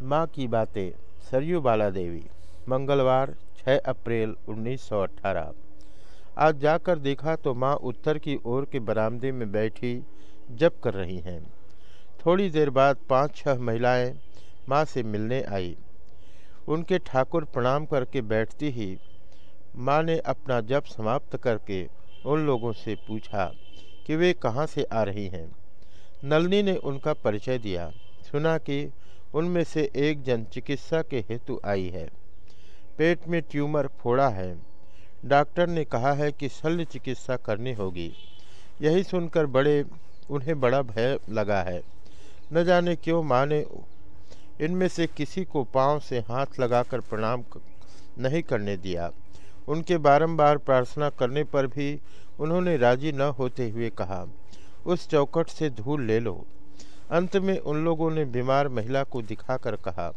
माँ की बातें, सरयू बाला देवी मंगलवार 6 अप्रैल 1918 आज जाकर देखा तो माँ उत्तर की ओर के बरामदे में बैठी, जप कर रही हैं। थोड़ी देर बाद पाँच छह महिलाएँ माँ से मिलने आई। उनके ठाकुर प्रणाम करके बैठती ही माँ ने अपना जप समाप्त करके उन लोगों से पूछा कि वे कहाँ से आ रही हैं। नलनी ने उनका परिचय दिया। सुना कि उनमें से एक जन चिकित्सा के हेतु आई है। पेट में ट्यूमर फोड़ा है। डॉक्टर ने कहा है कि शल्य चिकित्सा करनी होगी। यही सुनकर बड़े, उन्हें बड़ा भय लगा है। न जाने क्यों माँ ने इनमें से किसी को पाँव से हाथ लगाकर प्रणाम नहीं करने दिया। उनके बारंबार प्रार्थना करने पर भी उन्होंने राज़ी न होते हुए कहा, उस चौकट से धूल ले लो। अंत में उन लोगों ने बीमार महिला को दिखाकर कहा,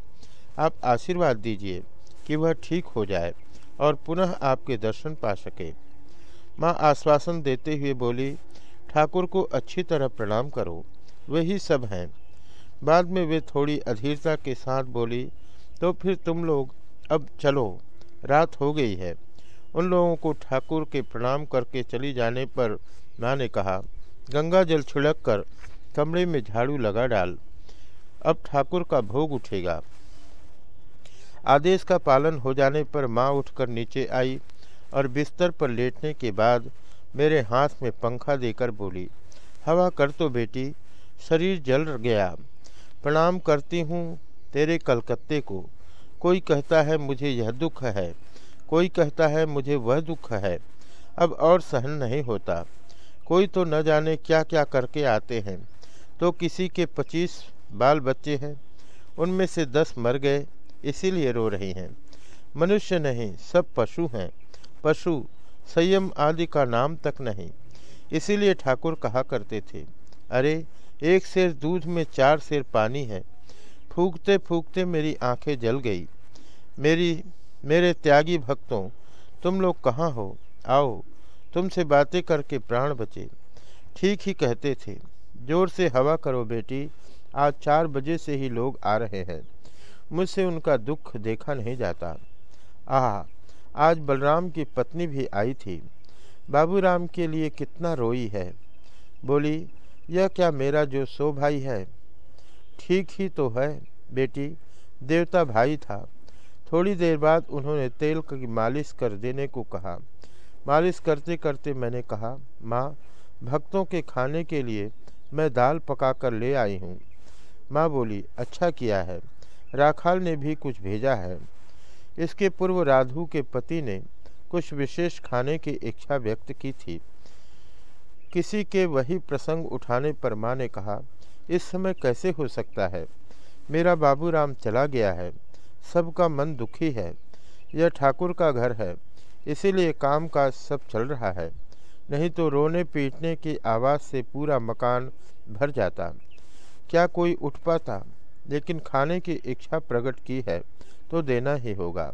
आप आशीर्वाद दीजिए कि वह ठीक हो जाए और पुनः आपके दर्शन पा सके माँ आश्वासन देते हुए बोली, ठाकुर को अच्छी तरह प्रणाम करो वही सब हैं बाद में वे थोड़ी अधीरता के साथ बोली तो फिर तुम लोग अब चलो, रात हो गई है उन लोगों को ठाकुर के प्रणाम करके चली जाने पर माँ ने कहा, गंगा जल छिड़क कर कमरे में झाड़ू लगा डाल। अब ठाकुर का भोग उठेगा। आदेश का पालन हो जाने पर माँ उठकर नीचे आई और बिस्तर पर लेटने के बाद मेरे हाथ में पंखा देकर बोली, हवा कर तो बेटी, शरीर जल गया। प्रणाम करती हूँ तेरे कलकत्ते को। कोई कहता है मुझे यह दुख है, कोई कहता है मुझे वह दुख है। अब और सहन नहीं होता। कोई तो न जाने क्या क्या करके आते हैं। तो किसी के पच्चीस बाल बच्चे हैं, उनमें से दस मर गए, इसीलिए रो रही हैं। मनुष्य नहीं, सब पशु हैं। पशु संयम आदि का नाम तक नहीं। इसीलिए ठाकुर कहा करते थे, अरे, एक शेर दूध में चार शेर पानी है। फूकते फूकते मेरी आँखें जल गई। मेरी, मेरे त्यागी भक्तों, तुम लोग कहाँ हो? आओ, तुमसे बातें करके प्राण बचे। ठीक ही कहते थे। ज़ोर से हवा करो बेटी। आज चार बजे से ही लोग आ रहे हैं। मुझसे उनका दुख देखा नहीं जाता। आह, आज बलराम की पत्नी भी आई थी। बाबूराम के लिए कितना रोई है। बोली, यह क्या मेरा जो सो भाई है? ठीक ही तो है बेटी, देवता भाई था। थोड़ी देर बाद उन्होंने तेल की मालिश कर देने को कहा। मालिश करते करते मैंने कहा, माँ, भक्तों के खाने के लिए मैं दाल पकाकर ले आई हूँ। माँ बोली अच्छा किया है। राखाल ने भी कुछ भेजा है। इसके पूर्व राधु के पति ने कुछ विशेष खाने की इच्छा व्यक्त की थी। किसी के वही प्रसंग उठाने पर माँ ने कहा, इस समय कैसे हो सकता है? मेरा बाबूराम चला गया है। सबका मन दुखी है। यह ठाकुर का घर है। इसीलिए काम काज सब चल रहा है। नहीं तो रोने पीटने की आवाज़ से पूरा मकान भर जाता। क्या कोई उठ पाता? लेकिन खाने की इच्छा प्रकट की है तो देना ही होगा।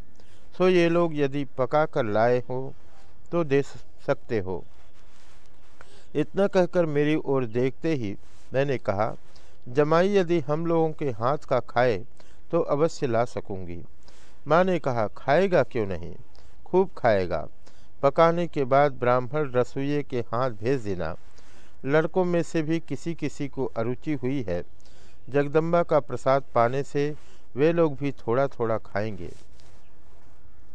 सो ये लोग यदि पका कर लाए हो तो दे सकते हो। इतना कहकर मेरी ओर देखते ही मैंने कहा, जमाई यदि हम लोगों के हाथ का खाए तो अवश्य ला सकूँगी। माँ ने कहा, खाएगा क्यों नहीं? खूब खाएगा। पकाने के बाद ब्राह्मण रसोइये के हाथ भेज देना। लड़कों में से भी किसी किसी को अरुचि हुई है। जगदम्बा का प्रसाद पाने से वे लोग भी थोड़ा थोड़ा खाएँगे।